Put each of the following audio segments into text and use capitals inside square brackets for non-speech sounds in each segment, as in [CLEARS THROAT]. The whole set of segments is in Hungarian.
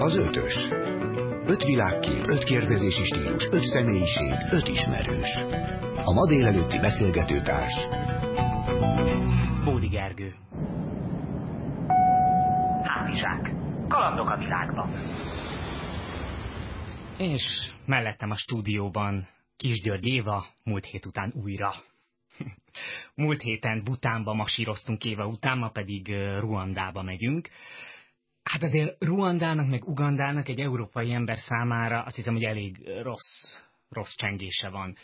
Az ötös. Öt világkép, öt kérdezési stílus, öt személyiség, öt ismerős. A ma délelőtti beszélgetőtárs. Bódi Gergő. Hátizsák. Kalandok a világban. És mellettem a stúdióban Kisgyörgy Éva, múlt hét után újra. [LAUGHS] múlt héten Butánba masíroztunk Éva után, ma pedig Ruandába megyünk. Hát azért Ruandának meg Ugandának egy európai ember számára azt hiszem, hogy elég rossz, rossz csengése van.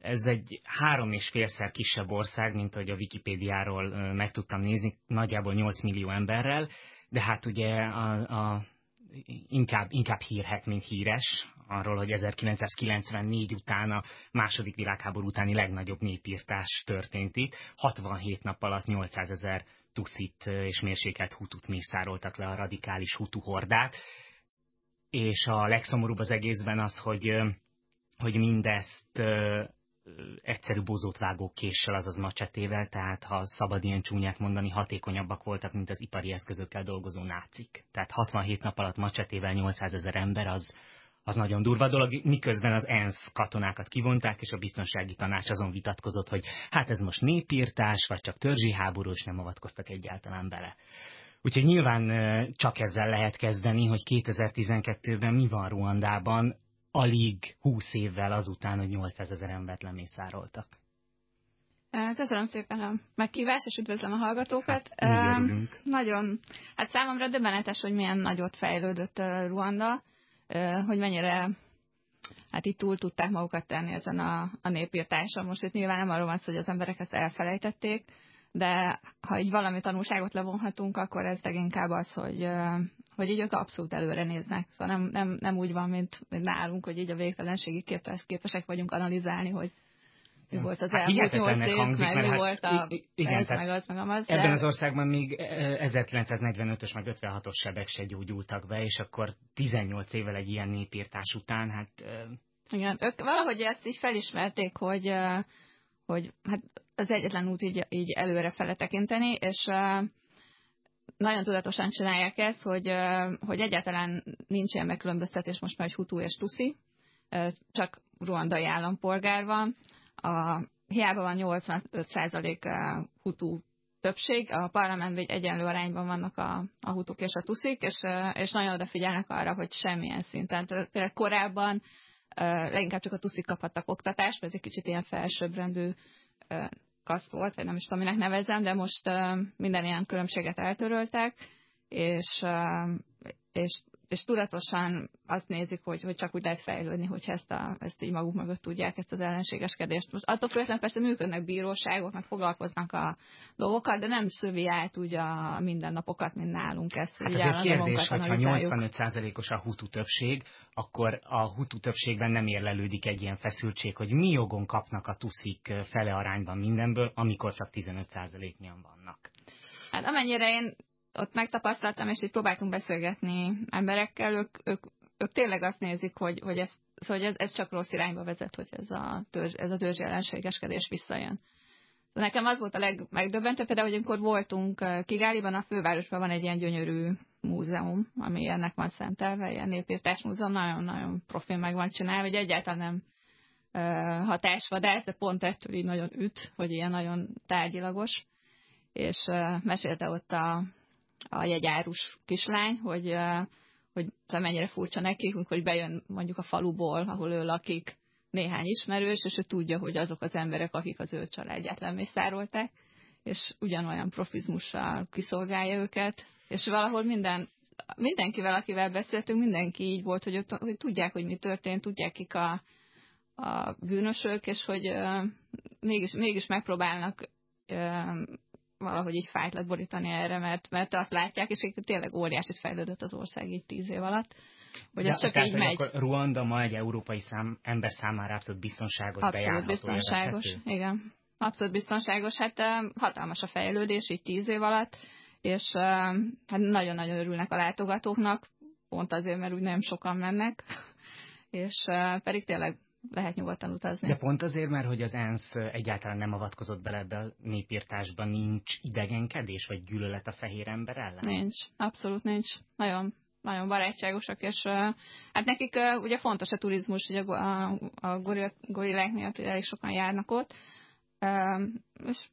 Ez egy három és félszer kisebb ország, mint ahogy a Wikipédiáról meg tudtam nézni, nagyjából 8 millió emberrel, de hát ugye a, a, inkább, inkább hírhet, mint híres, arról, hogy 1994 után a második világháború utáni legnagyobb népírtás történt itt. 67 nap alatt 800 ezer tuszit és mérsékelt hutut mészároltak le a radikális hutu hordák. És a legszomorúbb az egészben az, hogy, hogy mindezt egyszerű bozót vágó késsel, azaz macsetével, tehát ha szabad ilyen csúnyát mondani, hatékonyabbak voltak, mint az ipari eszközökkel dolgozó nácik. Tehát 67 nap alatt macsetével 800 ezer ember, az, az nagyon durva dolog, miközben az ENSZ katonákat kivonták, és a biztonsági tanács azon vitatkozott, hogy hát ez most népírtás, vagy csak törzsi háború, és nem avatkoztak egyáltalán bele. Úgyhogy nyilván csak ezzel lehet kezdeni, hogy 2012-ben mi van Ruandában, alig 20 évvel azután, hogy 800 ezer embert lemészároltak. Köszönöm szépen a meghívást, és üdvözlöm a hallgatókat. Hát, nagyon, hát számomra döbbenetes, hogy milyen nagyot fejlődött Ruanda, hogy mennyire hát itt túl tudták magukat tenni ezen a, a népírtáson. Most itt nyilván nem arról van szó, hogy az emberek ezt elfelejtették, de ha így valami tanulságot levonhatunk, akkor ez leginkább az, hogy, hogy így ők abszolút előre néznek. Szóval nem, nem, nem úgy van, mint, mint nálunk, hogy így a végtelenségig képes, képesek vagyunk analizálni, hogy mi volt az hát elmúlt nyolc év, hangzik, meg mi hát, volt a igen, ez, meg az, meg az. Ebben de... az országban még 1945-ös, meg 56-os sebek se gyógyultak be, és akkor 18 évvel egy ilyen népírtás után, hát... Igen, ők valahogy ezt is felismerték, hogy, hogy hát az egyetlen út így, így előre fele tekinteni, és nagyon tudatosan csinálják ezt, hogy, hogy egyáltalán nincs ilyen megkülönböztetés most már, hogy hutu és tuszi, csak ruandai állampolgár van, a, hiába van 85% hutu többség, a parlamentben egy egyenlő arányban vannak a, a hutuk és a tuszik, és, és nagyon odafigyelnek arra, hogy semmilyen szinten. Például korábban leginkább csak a tuszik kaphattak oktatást, ez egy kicsit ilyen felsőbbrendű kasz volt, vagy nem is tudom, minek nevezem, de most minden ilyen különbséget eltöröltek, és, és és tudatosan azt nézik, hogy, hogy csak úgy lehet fejlődni, hogy ezt, a, ezt így maguk mögött tudják, ezt az ellenségeskedést. Most attól függetlenül persze működnek bíróságok, meg foglalkoznak a dolgokkal, de nem szövi át úgy a mindennapokat, mint nálunk ezt. Hát ez egy kérdés, hogy ha 85%-os a hutu többség, akkor a hutu többségben nem érlelődik egy ilyen feszültség, hogy mi jogon kapnak a tuszik fele arányban mindenből, amikor csak 15%-nyian vannak. Hát amennyire én ott megtapasztaltam, és így próbáltunk beszélgetni emberekkel, ők, ők, ők tényleg azt nézik, hogy, hogy, ez, szóval, hogy ez, ez csak rossz irányba vezet, hogy ez a, törzs, ez a törzsi ellenségeskedés visszajön. Nekem az volt a legmegdöbbentőbb, például, hogy amikor voltunk Kigáliban, a fővárosban van egy ilyen gyönyörű múzeum, ami ennek van szentelve, ilyen népírtás múzeum, nagyon-nagyon profil meg van csinálva, hogy egyáltalán nem hatásvadász, de pont ettől így nagyon üt, hogy ilyen nagyon tárgyilagos. És mesélte ott a, a jegyárus kislány, hogy, hogy mennyire furcsa neki, hogy bejön mondjuk a faluból, ahol ő lakik, néhány ismerős, és ő tudja, hogy azok az emberek, akik az ő családját lemészárolták, és ugyanolyan profizmussal kiszolgálja őket, és valahol minden, mindenkivel, akivel beszéltünk, mindenki így volt, hogy, hogy tudják, hogy mi történt, tudják, kik a, a bűnösök, és hogy uh, mégis, mégis megpróbálnak uh, valahogy így fájt lett borítani erre, mert, mert azt látják, és tényleg óriási fejlődött az ország így tíz év alatt. Hogy ez csak tehát, így megy. Akkor Ruanda ma egy európai szám, ember számára abszolút biztonságos, Abszolút biztonságos, élvezhető. igen. Abszolút biztonságos. Hát hatalmas a fejlődés így tíz év alatt, és hát nagyon-nagyon örülnek a látogatóknak, pont azért, mert úgy nem sokan mennek, [LAUGHS] és pedig tényleg lehet nyugodtan utazni. De pont azért, mert hogy az ENSZ egyáltalán nem avatkozott bele ebbe a népírtásba, nincs idegenkedés, vagy gyűlölet a fehér ember ellen? Nincs, abszolút nincs. Nagyon nagyon barátságosak, és hát nekik ugye fontos a turizmus, ugye a, a gorillák miatt elég sokan járnak ott, és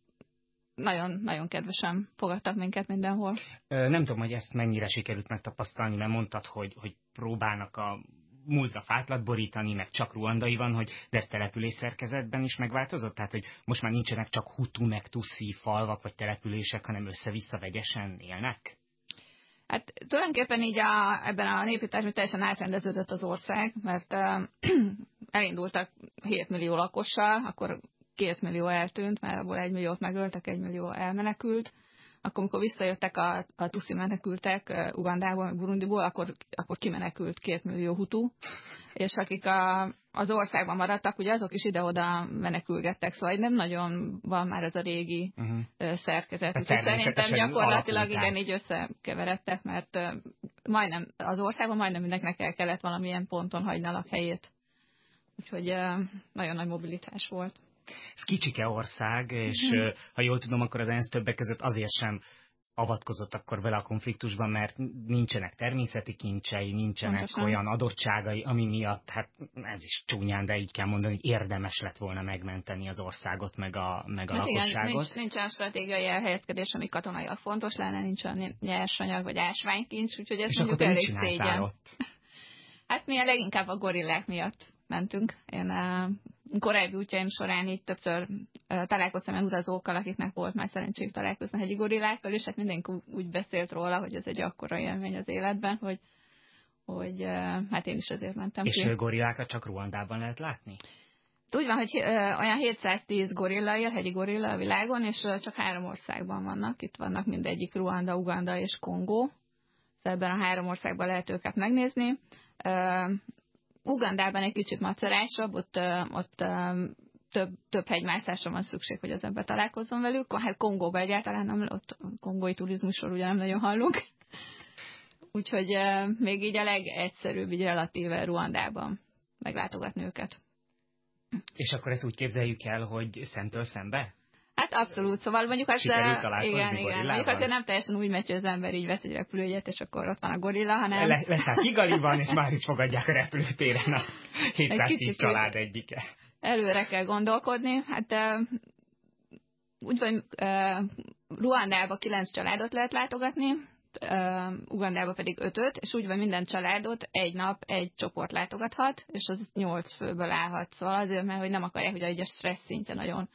nagyon, nagyon kedvesen fogadtak minket mindenhol. Nem tudom, hogy ezt mennyire sikerült megtapasztalni, mert mondtad, hogy, hogy próbálnak a múltra fátlat borítani, meg csak ruandai van, hogy de ez település szerkezetben is megváltozott? Tehát, hogy most már nincsenek csak hutu, meg tuszi falvak vagy települések, hanem össze-vissza vegyesen élnek? Hát tulajdonképpen így a, ebben a népításban teljesen átrendeződött az ország, mert uh, [CLEARS THROAT] elindultak 7 millió lakossal, akkor 2 millió eltűnt, mert abból 1 milliót megöltek, 1 millió elmenekült akkor amikor visszajöttek a, a tuszi menekültek Ugandából, Burundiból, akkor, akkor kimenekült két millió hutu, és akik a, az országban maradtak, ugye azok is ide-oda menekülgettek, szóval nem nagyon van már ez a régi uh-huh. szerkezet. Úgyhogy szerintem gyakorlatilag igen, így összekeveredtek, mert majdnem, az országban majdnem mindenkinek el kellett valamilyen ponton hagyni a helyét. Úgyhogy nagyon nagy mobilitás volt ez kicsike ország, és mm. ha jól tudom, akkor az ENSZ többek között azért sem avatkozott akkor vele a konfliktusban, mert nincsenek természeti kincsei, nincsenek Pontosan. olyan adottságai, ami miatt, hát ez is csúnyán, de így kell mondani, hogy érdemes lett volna megmenteni az országot, meg a, meg a hát lakosságot. Igen, nincs, nincs olyan stratégiai elhelyezkedés, ami katonailag fontos lenne, nincs olyan nyersanyag vagy ásványkincs, úgyhogy ez És mondjuk elég szégyen. [LAUGHS] Hát mi a leginkább a gorillák miatt mentünk. Én korábbi útjaim során így többször találkoztam olyan utazókkal, akiknek volt már szerencség találkozni hegyi gorillákkal, és hát mindenki úgy beszélt róla, hogy ez egy akkora élmény az életben, hogy, hogy hát én is azért mentem És ki. gorillákat csak Ruandában lehet látni? Úgy van, hogy olyan 710 gorilla él, hegyi gorilla a világon, és csak három országban vannak. Itt vannak mindegyik Ruanda, Uganda és Kongó. Szóval ebben a három országban lehet őket megnézni. Ugandában egy kicsit macerásabb, ott, ott több, több hegymászásra van szükség, hogy az ember találkozzon velük. Hát Kongóban egyáltalán nem, ott kongói turizmusról ugye nem nagyon hallunk. [LAUGHS] Úgyhogy még így a legegyszerűbb, így relatíve Ruandában meglátogatni őket. És akkor ezt úgy képzeljük el, hogy szemtől szembe? Hát abszolút, szóval mondjuk az, igen, igen, mondjuk azért nem teljesen úgy megy, hogy az ember így vesz egy repülőjét, és akkor ott van a gorilla, hanem... Le, leszáll Kigaliban, és már is fogadják a repülőtéren a 710 család egyike. Előre kell gondolkodni, hát uh, úgy van, uh, Ruandába kilenc családot lehet látogatni, Ugandába pedig ötöt, és úgy van minden családot egy nap egy csoport látogathat, és az nyolc főből állhat. Szóval azért, mert hogy nem akarják, hogy a stressz szintje nagyon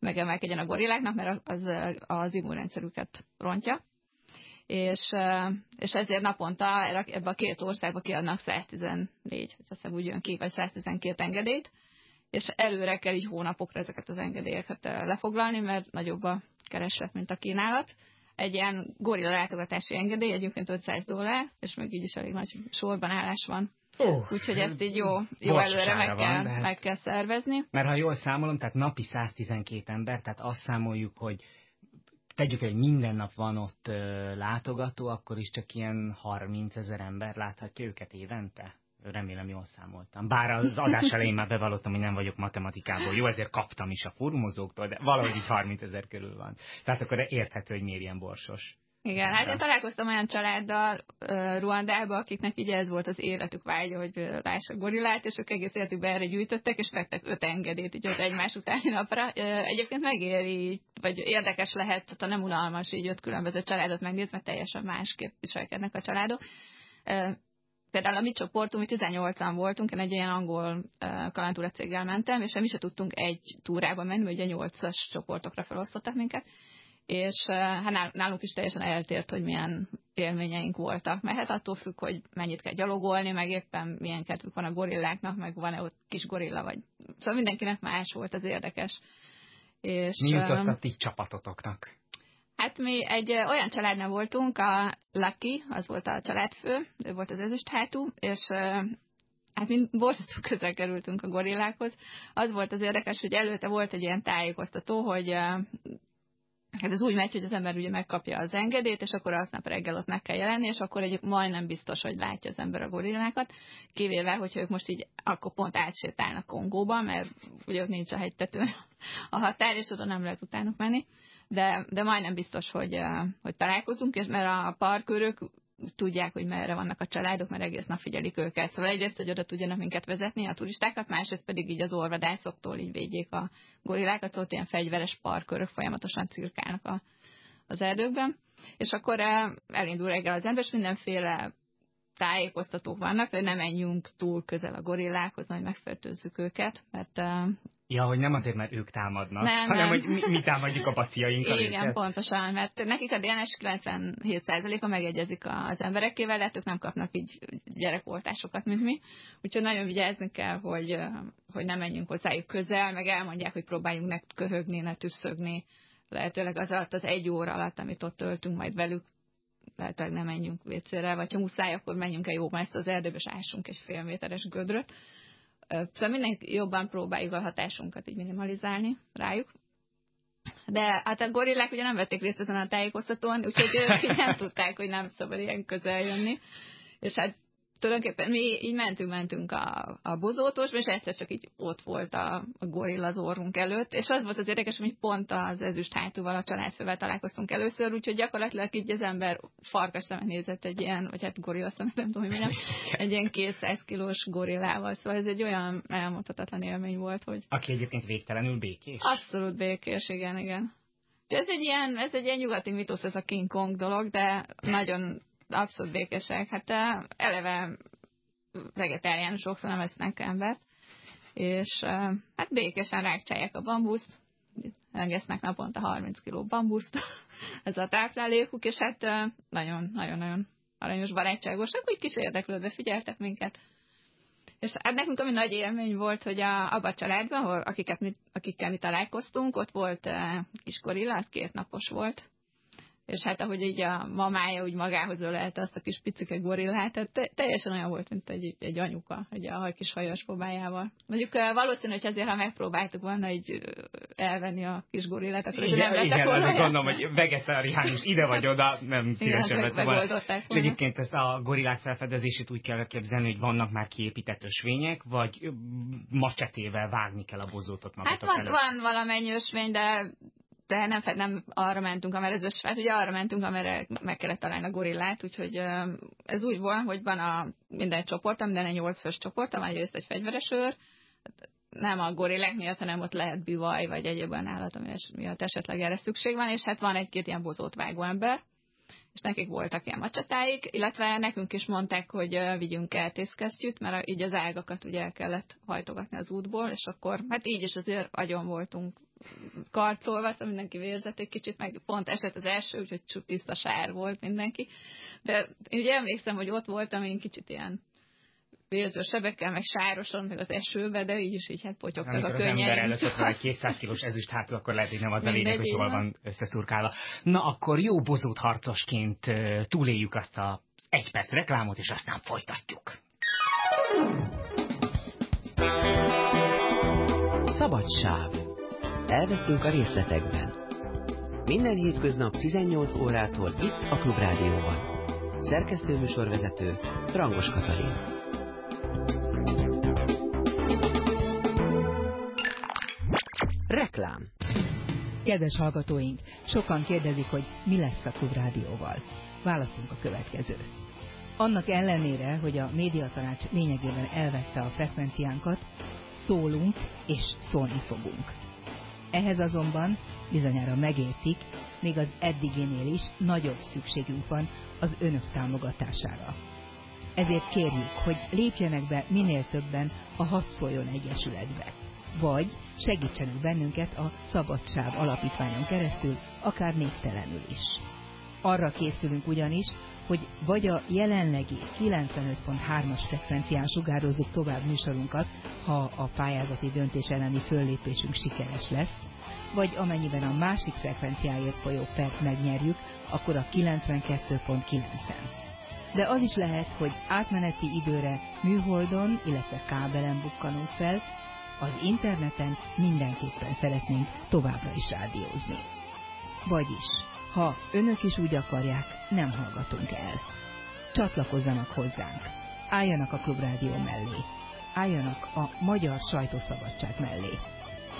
megemelkedjen a gorilláknak, mert az az immunrendszerüket rontja. És, és ezért naponta ebbe a két országba kiadnak 114, azt hiszem úgy jön ki, vagy 112 engedélyt, és előre kell így hónapokra ezeket az engedélyeket lefoglalni, mert nagyobb a kereslet, mint a kínálat. Egy ilyen gorilla látogatási engedély egyébként 500 dollár, és még így is elég nagy sorban állás van Uh, Úgyhogy ezt így jó, jó előre meg kell, van, meg kell szervezni. Mert ha jól számolom, tehát napi 112 ember, tehát azt számoljuk, hogy tegyük hogy minden nap van ott ö, látogató, akkor is csak ilyen 30 ezer ember láthatja őket évente. Remélem jól számoltam. Bár az adás elején már bevallottam, hogy nem vagyok matematikából jó, ezért kaptam is a furmozóktól, de valahogy így 30 ezer körül van. Tehát akkor érthető, hogy miért ilyen borsos. Igen, hát én találkoztam olyan családdal uh, Ruandában, akiknek így ez volt az életük vágya, hogy uh, lássak gorillát, és ők egész életükben erre gyűjtöttek, és vettek öt engedélyt így öt egymás utáni napra. Uh, egyébként megéri, vagy érdekes lehet, ha nem unalmas így öt különböző családot megnézni, mert teljesen másképp viselkednek a családok. Uh, például a mi csoportunk, mi 18-an voltunk, én egy ilyen angol kalandúra céggel mentem, és mi se tudtunk egy túrába menni, mert ugye 8-as csoportokra felosztottak minket, és hát nálunk is teljesen eltért, hogy milyen élményeink voltak. Mert hát attól függ, hogy mennyit kell gyalogolni, meg éppen milyen kedvük van a gorilláknak, meg van-e ott kis gorilla, vagy... Szóval mindenkinek más volt az érdekes. És, Mi jutott a ti csapatotoknak? Hát mi egy olyan családnál voltunk, a Lucky, az volt a családfő, ő volt az ezüst hátú, és hát mi borzasztó közel kerültünk a gorillákhoz. Az volt az érdekes, hogy előtte volt egy ilyen tájékoztató, hogy Hát ez úgy megy, hogy az ember ugye megkapja az engedélyt, és akkor aznap reggel ott meg kell jelenni, és akkor egy majdnem biztos, hogy látja az ember a gorillákat, kivéve, hogyha ők most így akkor pont átsétálnak Kongóba, mert ugye ott nincs a hegytető a határ, és oda nem lehet utánuk menni, de, de majdnem biztos, hogy, hogy találkozunk, és mert a parkőrök tudják, hogy merre vannak a családok, mert egész nap figyelik őket. Szóval egyrészt, hogy oda tudjanak minket vezetni, a turistákat, másrészt pedig így az orvadászoktól így védjék a gorillákat, ott ilyen fegyveres parkörök folyamatosan cirkálnak a, az erdőkben. És akkor elindul reggel az ember, és mindenféle tájékoztatók vannak, hogy nem menjünk túl közel a gorillákhoz, hogy megfertőzzük őket, mert Ja, hogy nem azért, mert ők támadnak, nem, hanem nem. hogy mi, mi támadjuk a paciainkkal Igen, őket. pontosan, mert nekik a DNS 97%-a megegyezik az emberekével, de hát ők nem kapnak így gyerekoltásokat, mint mi. Úgyhogy nagyon vigyázni kell, hogy, hogy nem menjünk hozzájuk közel, meg elmondják, hogy próbáljunk ne köhögni, ne tüsszögni. Lehetőleg az alatt az egy óra alatt, amit ott töltünk majd velük, lehetőleg nem menjünk vécére, vagy ha muszáj, akkor menjünk el jó messze az erdőbe, és ássunk egy fél méteres gödröt Szóval mindenki jobban próbáljuk a hatásunkat így minimalizálni rájuk. De hát a gorillák ugye nem vették részt ezen a tájékoztatón, úgyhogy ők nem tudták, hogy nem szabad ilyen közel jönni. És hát tulajdonképpen mi így mentünk, mentünk a, a bozótosba, és egyszer csak így ott volt a, a gorilla az orrunk előtt, és az volt az érdekes, hogy pont az ezüst hátúval a családfővel találkoztunk először, úgyhogy gyakorlatilag így az ember farkas szemben nézett egy ilyen, vagy hát gorilla szemben, nem tudom, hogy mondjam, egy ilyen 200 kilós gorillával, szóval ez egy olyan elmondhatatlan élmény volt, hogy... Aki egyébként végtelenül békés. Abszolút békés, igen, igen. Ez egy ilyen, ez egy ilyen nyugati mitosz, ez a King Kong dolog, de nagyon abszolút békesek. Hát eleve vegetáriánusok, szóval nem esznek embert, és hát békesen rákcsálják a bambuszt, engesznek naponta 30 kg bambuszt, [LAUGHS] ez a táplálékuk, és hát nagyon-nagyon-nagyon aranyos barátságosak, úgy kis érdeklődve figyeltek minket. És hát nekünk ami nagy élmény volt, hogy a, abban a családban, ahol, akiket mi, akikkel mi találkoztunk, ott volt kis gorilla, két napos volt, és hát ahogy így a mamája úgy magához ölelte azt a kis picike gorillát, tehát te, teljesen olyan volt, mint egy, egy anyuka, egy a kis hajas bobájával. Mondjuk valószínű, hogy azért, ha megpróbáltuk volna így elvenni a kis gorillát, akkor igen, nem Igen, azért gondolom, hogy vegetáriánus ide vagy oda, nem szívesen vett volna. És egyébként ezt a gorillák felfedezését úgy kell képzelni, hogy vannak már kiépített ösvények, vagy macsetével vágni kell a bozótot magatok Hát van, van valamennyi ösvény, de de nem, nem arra mentünk, amerre az ösvet, ugye arra mentünk, amerre meg kellett találni a gorillát, úgyhogy ez úgy van, hogy van a minden csoport, minden nyolc fős csoport, van egyrészt egy fegyveres őr, nem a gorillák miatt, hanem ott lehet bivaj, vagy egyéb olyan állat, ami miatt esetleg erre szükség van, és hát van egy-két ilyen bozót vágó ember, és nekik voltak ilyen macsatáik, illetve nekünk is mondták, hogy vigyünk el tészkesztyűt, mert így az ágakat ugye el kellett hajtogatni az útból, és akkor hát így is azért agyon voltunk karcolva, szóval mindenki vérzett egy kicsit, meg pont esett az első, úgyhogy tiszta sár volt mindenki. De én ugye emlékszem, hogy ott voltam én kicsit ilyen vérző sebekkel, meg sárosan, meg az esőbe, de így is így hát potyogtak a könnyeim. Amikor az ember egy [LAUGHS] 200 kilós ezüst hátul, akkor lehet, hogy nem az a lényeg, hogy hol van összeszurkálva. Na akkor jó bozót harcosként túléljük azt a egy perc reklámot, és aztán folytatjuk. Szabadság. Elveszünk a részletekben. Minden hétköznap 18 órától itt a Klubrádióban. Szerkesztő műsorvezető Rangos Katalin. Reklám Kedves hallgatóink, sokan kérdezik, hogy mi lesz a Klubrádióval. Válaszunk a következő. Annak ellenére, hogy a médiatanács lényegében elvette a frekvenciánkat, szólunk és szólni fogunk. Ehhez azonban bizonyára megértik, még az eddiginél is nagyobb szükségünk van az önök támogatására. Ezért kérjük, hogy lépjenek be minél többen a Hadd Szóljon Egyesületbe vagy segítsenek bennünket a Szabadság Alapítványon keresztül, akár névtelenül is. Arra készülünk ugyanis, hogy vagy a jelenlegi 95.3-as frekvencián sugározzuk tovább műsorunkat, ha a pályázati döntés elleni föllépésünk sikeres lesz, vagy amennyiben a másik frekvenciáért folyó pert megnyerjük, akkor a 92.9-en. De az is lehet, hogy átmeneti időre műholdon, illetve kábelen bukkanunk fel, az interneten mindenképpen szeretnénk továbbra is rádiózni. Vagyis, ha önök is úgy akarják, nem hallgatunk el. Csatlakozzanak hozzánk, álljanak a Klubrádió mellé, álljanak a magyar sajtószabadság mellé.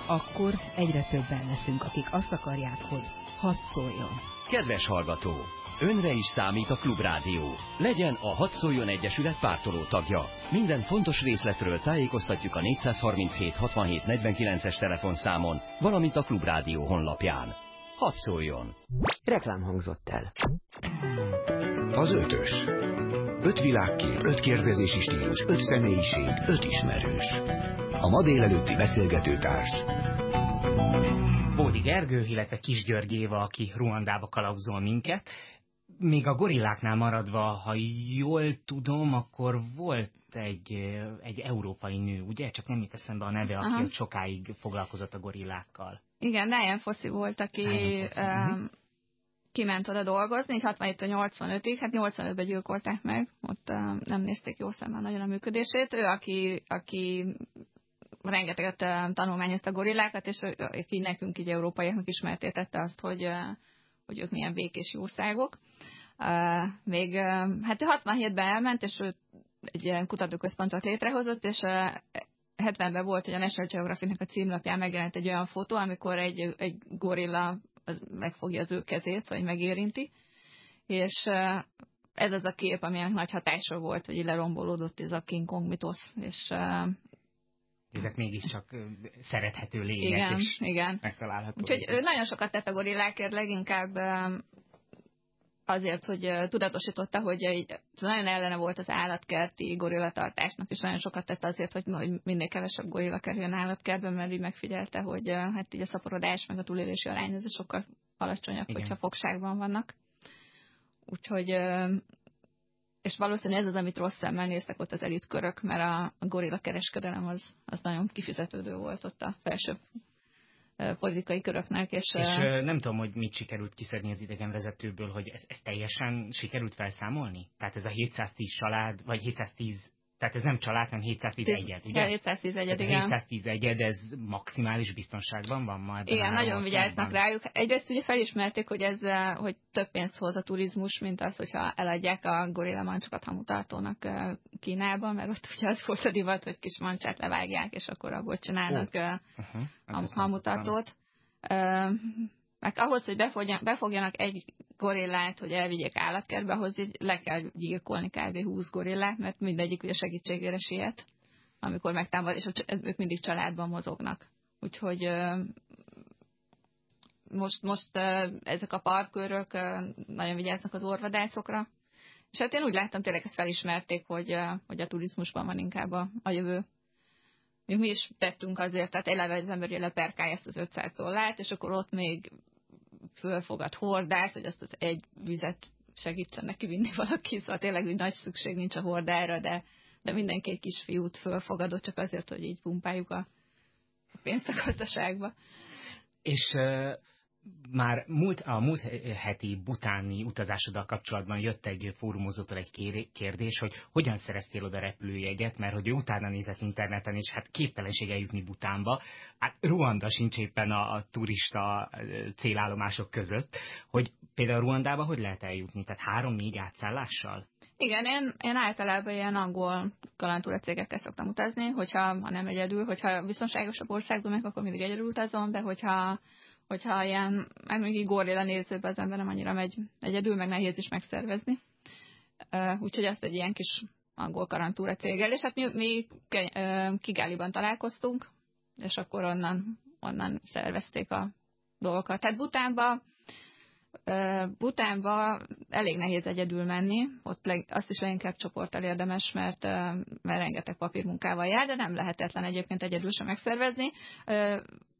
Akkor egyre többen leszünk, akik azt akarják, hogy hadd szóljon. Kedves hallgató! Önre is számít a Klubrádió. Legyen a Hadd Szóljon Egyesület pártoló tagja. Minden fontos részletről tájékoztatjuk a 437 67 49-es telefonszámon, valamint a Klubrádió honlapján. Hadd szóljon! Reklám hangzott el. Az ötös. Öt világkép, öt kérdezési stílus, öt személyiség, öt ismerős. A ma délelőtti beszélgetőtárs. Bódi Gergő, illetve Kis György Éva, aki Ruandába kalauzol minket. Még a gorilláknál maradva, ha jól tudom, akkor volt egy, egy európai nő, ugye? Csak nem jut eszembe a neve, aki ott sokáig foglalkozott a gorillákkal. Igen, Diane Fossi volt, aki um, kiment oda dolgozni, így 67-85-ig, hát 85-ben gyilkolták meg, ott uh, nem nézték jó szemmel nagyon a működését. Ő, aki, aki rengeteget uh, tanulmányozta a gorillákat, és aki nekünk így európaiaknak ismertétette azt, hogy, uh, hogy ők milyen békés jószágok. Még, hát ő 67-ben elment, és egy ilyen kutatóközpontot létrehozott, és uh, 70-ben volt, hogy a National Geographic-nek a címlapján megjelent egy olyan fotó, amikor egy, egy gorilla megfogja az ő kezét, vagy megérinti, és ez az a kép, amilyen nagy hatása volt, hogy lerombolódott ez a King Kong mitosz, és ezek mégiscsak szerethető lények, igen, és igen. megtalálható. Úgyhogy ő nagyon sokat tett a gorillákért, leginkább azért, hogy tudatosította, hogy nagyon ellene volt az állatkerti gorillatartásnak, és nagyon sokat tett azért, hogy, hogy minél kevesebb gorilla kerüljön állatkertbe, mert így megfigyelte, hogy hát így a szaporodás meg a túlélési arány ez sokkal alacsonyabb, Igen. hogyha fogságban vannak. Úgyhogy és valószínűleg ez az, amit rossz szemmel néztek ott az elitkörök, mert a, a gorilla kereskedelem az, az nagyon kifizetődő volt ott a felső politikai köröknek. És, és nem tudom, hogy mit sikerült kiszedni az idegenvezetőből, hogy ez, ez teljesen sikerült felszámolni? Tehát ez a 710 család, vagy 710 tehát ez nem család, hanem 711 ugye? 711 igen. 711 ez maximális biztonságban van majd? Igen, nagyon vigyáznak rájuk. Egyrészt ugye felismerték, hogy ez hogy több pénzt hoz a turizmus, mint az, hogyha eladják a gorilla mancsokat hamutartónak Kínában, mert ott ugye az volt a divat, hogy kis mancsát levágják, és akkor abból csinálnak oh. uh-huh. hamutartót. Meg ahhoz, hogy befogjanak egy gorillát, hogy elvigyék állatkertbe, ahhoz így le kell gyilkolni kb. 20 gorillát, mert mindegyik ugye segítségére siet, amikor megtámad, és ők mindig családban mozognak. Úgyhogy most, most ezek a parkőrök nagyon vigyáznak az orvadászokra, és hát én úgy láttam, tényleg ezt felismerték, hogy, hogy a turizmusban van inkább a, a jövő. Mi is tettünk azért, tehát eleve az ember leperkálja ezt az 500 dollárt, és akkor ott még fölfogad hordát, hogy azt az egy vizet segítsen neki vinni valaki, szóval tényleg úgy nagy szükség nincs a hordára, de, de mindenki egy kis fiút fölfogadott csak azért, hogy így pumpáljuk a pénzt a gazdaságba. És már múlt, a múlt heti butáni utazásoddal kapcsolatban jött egy fórumozótól egy kérdés, hogy hogyan szereztél oda repülőjegyet, mert hogy ő utána nézett interneten, és hát képtelenség eljutni Butánba. Hát Ruanda sincs éppen a, a turista célállomások között, hogy például Ruandába hogy lehet eljutni? Tehát három-négy átszállással? Igen, én, én általában ilyen angol kalantúra cégekkel szoktam utazni, hogyha ha nem egyedül, hogyha biztonságosabb országban meg, akkor mindig egyedül utazom, de hogyha hogyha ilyen, meg még gorilla nézőbe az ember nem annyira megy egyedül, meg nehéz is megszervezni. Úgyhogy azt egy ilyen kis angol karantúra céggel, és hát mi, mi Kigáliban találkoztunk, és akkor onnan, onnan szervezték a dolgokat. Tehát Butánba Butánba elég nehéz egyedül menni, ott leg, azt is leginkább csoporttal érdemes, mert, mert rengeteg papírmunkával jár, de nem lehetetlen egyébként egyedül sem megszervezni.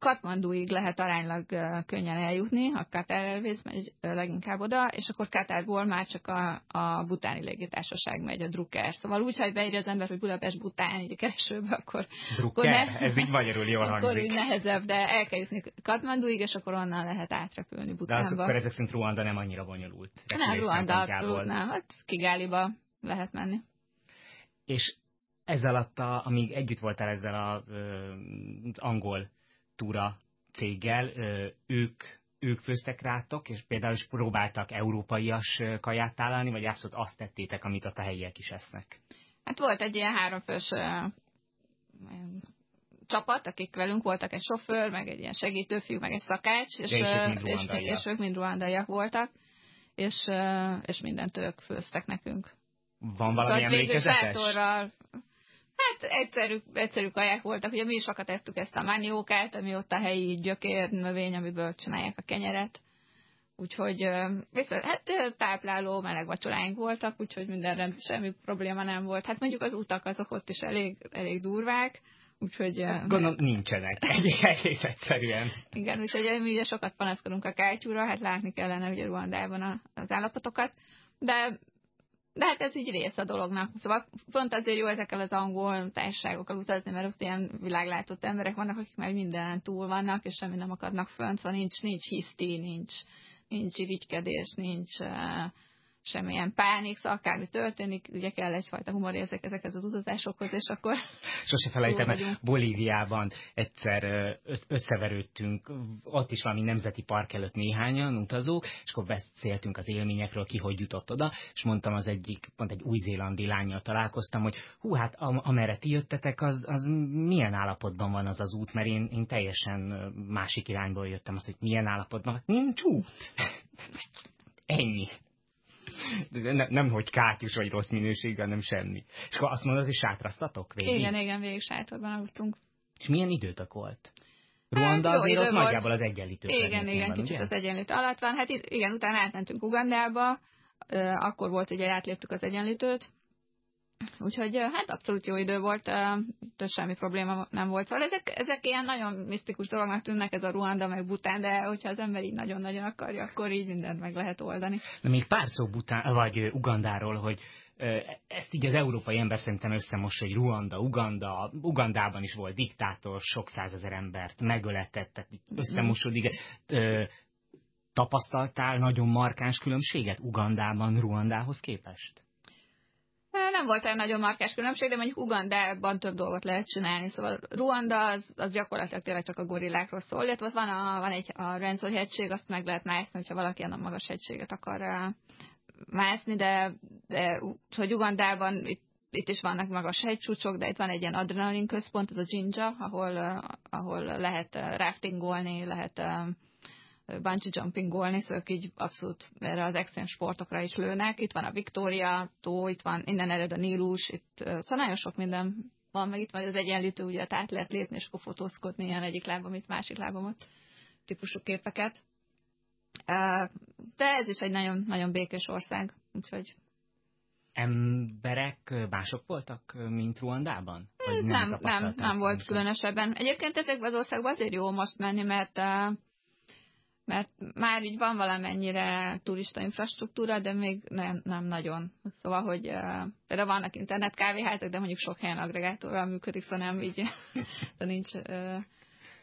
Katmanduig lehet aránylag könnyen eljutni, ha Katár elvész megy leginkább oda, és akkor Katárból már csak a, a butáni légitársaság megy, a Drucker. Szóval úgy, hogy beírja az ember, hogy Budapest bután egy keresőbe, akkor... Drucker? Akkor ne, ez így magyarul jól [LAUGHS] hangzik. Akkor úgy nehezebb, de el kell jutni Katmanduig, és akkor onnan lehet átrepülni Butánba. De az akkor ezek szerint Ruanda nem annyira bonyolult. Nem, Ruanda, nem, hát Kigáliba lehet menni. És ez alatt, a, amíg együtt voltál ezzel az angol túra céggel, ők, ők főztek rátok, és például is próbáltak európaias kaját találni, vagy abszolút azt tettétek, amit ott a helyiek is esznek? Hát volt egy ilyen háromfős csapat, akik velünk voltak, egy sofőr, meg egy ilyen segítőfiú, meg egy szakács, és, és, és, és, és ők mind ruandaiak voltak. és, és mindent ők főztek nekünk. Van valami szóval emlékezetes? Sátorral, Hát egyszerű, egyszerű kaják voltak, ugye mi is sokat ettük ezt a maniókát, ami ott a helyi gyökér növény, amiből csinálják a kenyeret. Úgyhogy viszont, hát tápláló meleg vacsoráink voltak, úgyhogy mindenre semmi probléma nem volt. Hát mondjuk az utak azok ott is elég, elég durvák, úgyhogy... Gondolom nincsenek, [LAUGHS] egész egyszerűen. Igen, úgyhogy mi ugye sokat panaszkodunk a kátyúra, hát látni kellene ugye Ruandában az állapotokat, de de hát ez így része a dolognak. Szóval pont azért jó ezekkel az angol társaságokkal utazni, mert ott ilyen világlátott emberek vannak, akik már minden túl vannak, és semmi nem akadnak fönt, szóval nincs, nincs hiszti, nincs, nincs irigykedés, nincs uh, semmilyen pánik, akármi történik, ugye kell egyfajta humor ezek, ezekhez az utazásokhoz, és akkor... Sose felejtem, hogy Bolíviában egyszer összeverődtünk, ott is valami nemzeti park előtt néhányan utazók, és akkor beszéltünk az élményekről, ki hogy jutott oda, és mondtam az egyik, pont egy új-zélandi lányjal találkoztam, hogy hú, hát amerre ti jöttetek, az, az milyen állapotban van az az út, mert én, én teljesen másik irányból jöttem, az, hogy milyen állapotban, nincs út. [LAUGHS] Ennyi ne, nem hogy kátyus vagy rossz minőség, hanem semmi. És akkor azt mondod, hogy sátrasztatok végig? Igen, igen, végig sátorban aludtunk. És milyen időtök volt? Ruanda hát, azért ott nagyjából az egyenlítő. Igen, igen, van, kicsit ugye? az egyenlítő alatt van. Hát igen, utána átmentünk Ugandába, akkor volt, hogy átléptük az egyenlítőt, Úgyhogy hát abszolút jó idő volt, de semmi probléma nem volt. Szóval ezek, ezek ilyen nagyon misztikus dolognak tűnnek, ez a Ruanda meg Bután, de hogyha az ember így nagyon-nagyon akarja, akkor így mindent meg lehet oldani. De még pár szó Bután, vagy Ugandáról, hogy ezt így az európai ember szerintem összemos, hogy Ruanda, Uganda, Ugandában is volt diktátor, sok százezer embert megöletett, tehát összemosódik. Tapasztaltál nagyon markáns különbséget Ugandában, Ruandához képest? Nem volt egy nagyon markás különbség, de mondjuk Ugandában több dolgot lehet csinálni. Szóval Ruanda az, az gyakorlatilag tényleg csak a gorillákról szól, illetve van, a, van egy a Renzori hegység, azt meg lehet mászni, hogyha valaki a magas hegységet akar mászni, de, de hogy Ugandában itt, itt is vannak magas hegycsúcsok, de itt van egy ilyen adrenalin központ, ez a Jinja, ahol, ahol lehet raftingolni, lehet bungee jumpingolni, szóval így abszolút erre az extrém sportokra is lőnek. Itt van a Victoria tó, itt van, innen ered a Nílus, itt, szóval nagyon sok minden van, meg itt van az egyenlítő, ugye át lehet lépni, és akkor fotózkodni ilyen egyik lábam, itt másik lábamot típusú képeket. De ez is egy nagyon, nagyon békés ország, úgyhogy emberek mások voltak, mint Ruandában? Vagy nem, nem, nem, nem volt különösebben. Egyébként ezekben az országban azért jó most menni, mert mert már így van valamennyire turista infrastruktúra, de még nem, nem nagyon. Szóval, hogy uh, például vannak internet kávéházak, de mondjuk sok helyen agregátorral működik, szóval nem így, [LAUGHS] de nincs... Uh,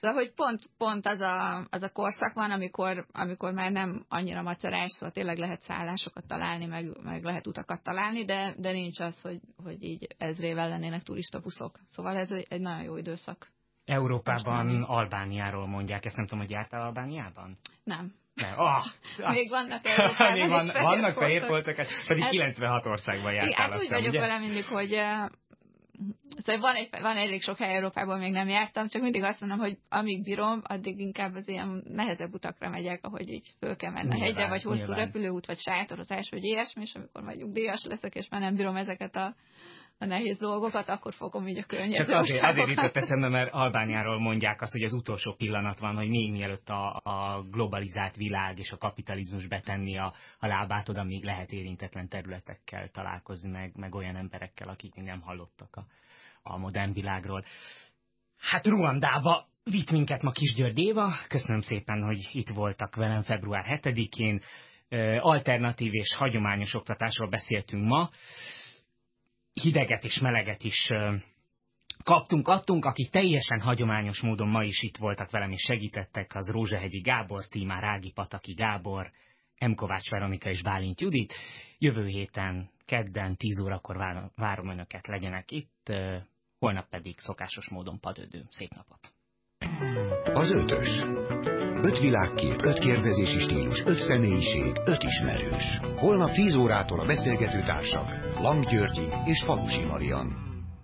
Szóval, hogy pont, pont az, a, az a korszak van, amikor, amikor már nem annyira macerás, szóval tényleg lehet szállásokat találni, meg, meg lehet utakat találni, de, de nincs az, hogy, hogy így ezrével lennének turista buszok. Szóval ez egy, egy nagyon jó időszak. Európában Albániáról mondják, ezt nem tudom, hogy jártál Albániában? Nem. Nem. Oh, [LAUGHS] Még vannak [LAUGHS] Európában Még van, fehér Vannak fehér foltok, pedig hát, 96 országban jártál. Hát úgy vagyok ugye? vele mindig, hogy uh, Szóval van, egy, van elég sok hely Európában, még nem jártam, csak mindig azt mondom, hogy amíg bírom, addig inkább az ilyen nehezebb utakra megyek, ahogy így föl kell menni nyilván, hegyre, vagy hosszú nyilván. repülőút, vagy sátorozás, vagy ilyesmi, és amikor majd nyugdíjas leszek, és már nem bírom ezeket a a nehéz dolgokat, akkor fogom így a környező Csak azért, azért jutott eszembe, mert Albániáról mondják azt, hogy az utolsó pillanat van, hogy még mielőtt a, a globalizált világ és a kapitalizmus betenni a, a lábát, oda még lehet érintetlen területekkel találkozni, meg, meg olyan emberekkel, akik még nem hallottak a, a modern világról. Hát Ruandába vitt minket ma Kis György Éva. Köszönöm szépen, hogy itt voltak velem február 7-én. Alternatív és hagyományos oktatásról beszéltünk ma hideget és meleget is kaptunk, adtunk, akik teljesen hagyományos módon ma is itt voltak velem és segítettek, az Rózsahegyi Gábor, Tímár Ági Pataki Gábor, M. Kovács Veronika és Bálint Judit. Jövő héten, kedden, 10 órakor várom önöket, legyenek itt, holnap pedig szokásos módon padödő. Szép napot! Az ötös. Öt világkép, öt kérdezési stílus, öt személyiség, öt ismerős. Holnap 10 órától a beszélgető társak Lang Györgyi és Falusi Marian.